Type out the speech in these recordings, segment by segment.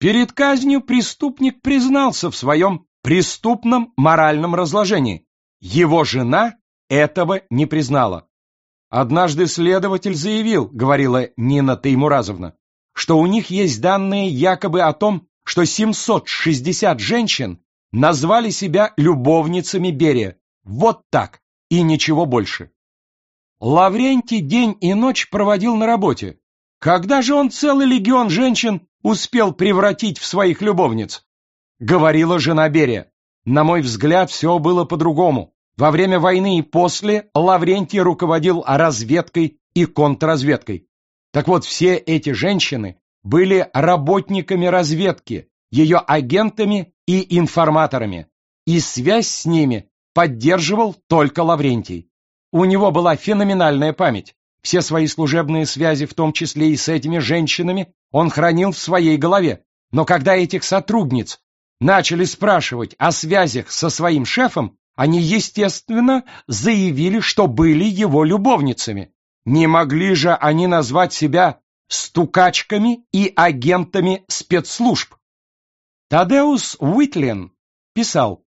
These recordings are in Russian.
Перед казнью преступник признался в своем преступном моральном разложении. Его жена этого не признала. Однажды следователь заявил, говорила Нина Таймуразовна, что у них есть данные якобы о том, что 760 женщин назвали себя любовницами Берия. Вот так, и ничего больше. Лаврентий день и ночь проводил на работе. Когда же он целый легион женщин успел превратить в своих любовниц? Говорила жена Берия. На мой взгляд, все было по-другому. Во время войны и после Лаврентий руководил разведкой и контрразведкой. Так вот, все эти женщины были работниками разведки, ее агентами и информаторами, и связь с ними поддерживал только Лаврентий. У него была феноменальная память. Все свои служебные связи, в том числе и с этими женщинами, он хранил в своей голове. Но когда этих сотрудниц начали спрашивать о связях со своим шефом, они, естественно, заявили, что были его любовницами. Не могли же они назвать себя стукачками и агентами спецслужб. Тадеус Уитлин писал,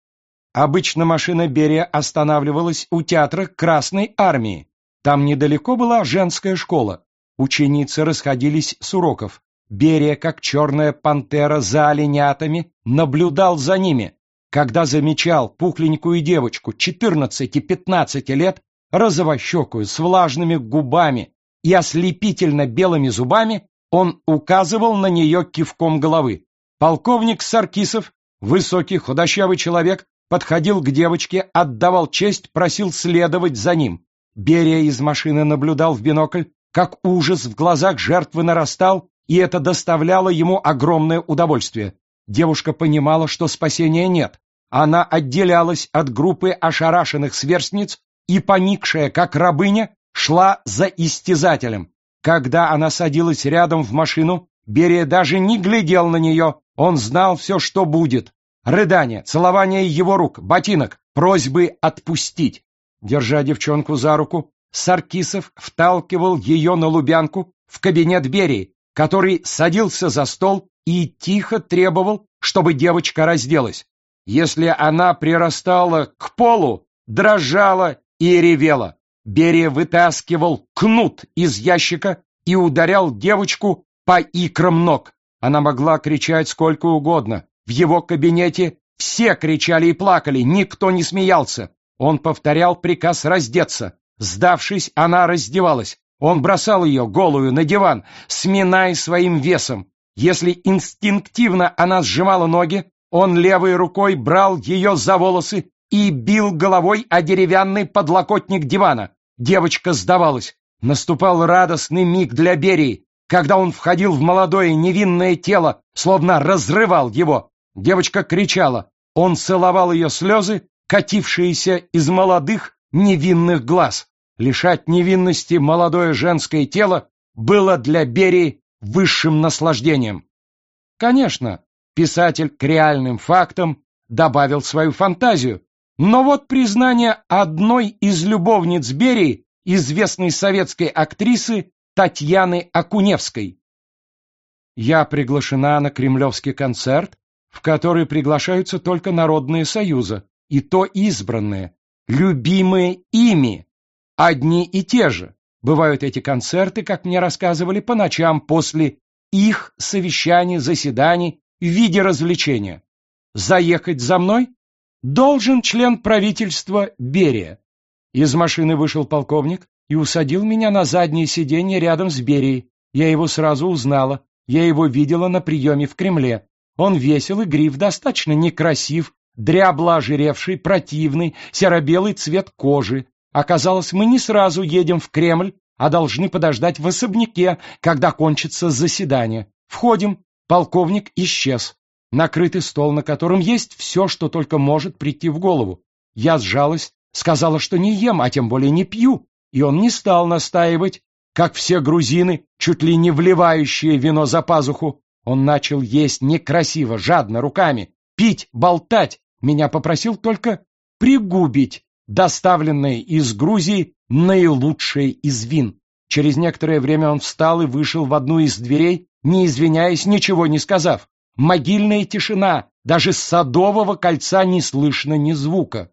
Обычно машина Берия останавливалась у театра Красной Армии. Там недалеко была женская школа. Ученицы расходились с уроков. Берия, как черная пантера за оленятами, наблюдал за ними. Когда замечал пухленькую девочку 14-15 лет, розовощекую, с влажными губами и ослепительно белыми зубами, он указывал на нее кивком головы. Полковник Саркисов, высокий худощавый человек, подходил к девочке, отдавал честь, просил следовать за ним. Берия из машины наблюдал в бинокль, как ужас в глазах жертвы нарастал, и это доставляло ему огромное удовольствие. Девушка понимала, что спасения нет. Она отделялась от группы ошарашенных сверстниц и, поникшая, как рабыня, шла за истязателем. Когда она садилась рядом в машину, Берия даже не глядел на нее, он знал все, что будет. Рыдание, целование его рук, ботинок, просьбы отпустить. Держа девчонку за руку, Саркисов вталкивал ее на Лубянку в кабинет Берии, который садился за стол и тихо требовал, чтобы девочка разделась. Если она прирастала к полу, дрожала и ревела. Берия вытаскивал кнут из ящика и ударял девочку по икрам ног. Она могла кричать сколько угодно, в его кабинете все кричали и плакали, никто не смеялся. Он повторял приказ раздеться. Сдавшись, она раздевалась. Он бросал ее, голую, на диван, сминая своим весом. Если инстинктивно она сжимала ноги, он левой рукой брал ее за волосы и бил головой о деревянный подлокотник дивана. Девочка сдавалась. Наступал радостный миг для Берии, когда он входил в молодое невинное тело, словно разрывал его. Девочка кричала. Он целовал ее слезы, катившиеся из молодых невинных глаз. Лишать невинности молодое женское тело было для Берии высшим наслаждением. Конечно, писатель к реальным фактам добавил свою фантазию, но вот признание одной из любовниц Берии, известной советской актрисы Татьяны Акуневской. Я приглашена на кремлевский концерт в который приглашаются только народные союзы, и то избранные, любимые ими, одни и те же. Бывают эти концерты, как мне рассказывали, по ночам после их совещаний, заседаний в виде развлечения. Заехать за мной должен член правительства Берия. Из машины вышел полковник и усадил меня на заднее сиденье рядом с Берией. Я его сразу узнала, я его видела на приеме в Кремле. Он весел и гриф, достаточно некрасив, дрябло ожиревший, противный, серо-белый цвет кожи. Оказалось, мы не сразу едем в Кремль, а должны подождать в особняке, когда кончится заседание. Входим, полковник исчез. Накрытый стол, на котором есть все, что только может прийти в голову. Я сжалась, сказала, что не ем, а тем более не пью, и он не стал настаивать, как все грузины, чуть ли не вливающие вино за пазуху. Он начал есть некрасиво, жадно, руками, пить, болтать. Меня попросил только пригубить доставленное из Грузии наилучшее из вин. Через некоторое время он встал и вышел в одну из дверей, не извиняясь, ничего не сказав. могильная тишина, даже с садового кольца не слышно ни звука.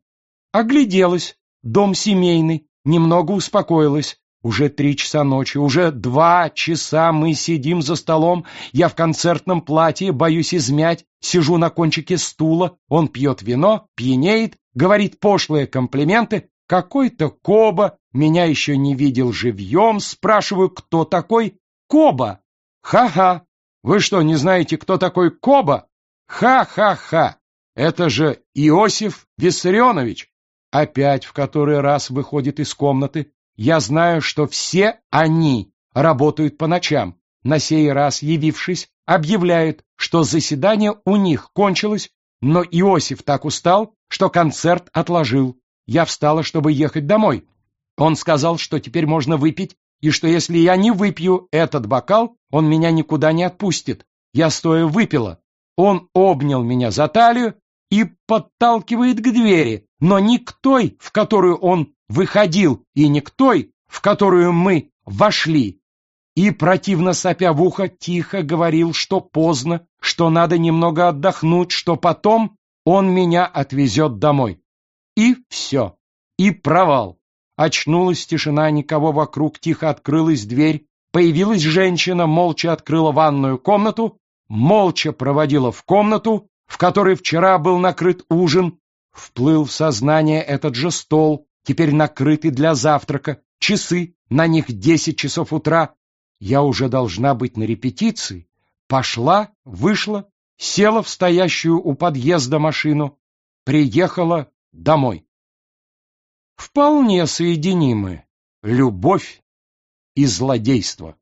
Огляделась, дом семейный, немного успокоилась. Уже три часа ночи, уже два часа мы сидим за столом, я в концертном платье, боюсь измять, сижу на кончике стула, он пьет вино, пьянеет, говорит пошлые комплименты, какой-то Коба, меня еще не видел живьем, спрашиваю, кто такой Коба? Ха-ха, вы что, не знаете, кто такой Коба? Ха-ха-ха, это же Иосиф Виссарионович. Опять в который раз выходит из комнаты, я знаю, что все они работают по ночам. На сей раз, явившись, объявляют, что заседание у них кончилось, но Иосиф так устал, что концерт отложил. Я встала, чтобы ехать домой. Он сказал, что теперь можно выпить, и что если я не выпью этот бокал, он меня никуда не отпустит. Я стоя выпила. Он обнял меня за талию и подталкивает к двери, но не к той, в которую он выходил, и не к той, в которую мы вошли. И, противно сопя в ухо, тихо говорил, что поздно, что надо немного отдохнуть, что потом он меня отвезет домой. И все. И провал. Очнулась тишина, никого вокруг, тихо открылась дверь. Появилась женщина, молча открыла ванную комнату, молча проводила в комнату, в которой вчера был накрыт ужин. Вплыл в сознание этот же стол, теперь накрыты для завтрака, часы, на них десять часов утра. Я уже должна быть на репетиции. Пошла, вышла, села в стоящую у подъезда машину, приехала домой. Вполне соединимы любовь и злодейство.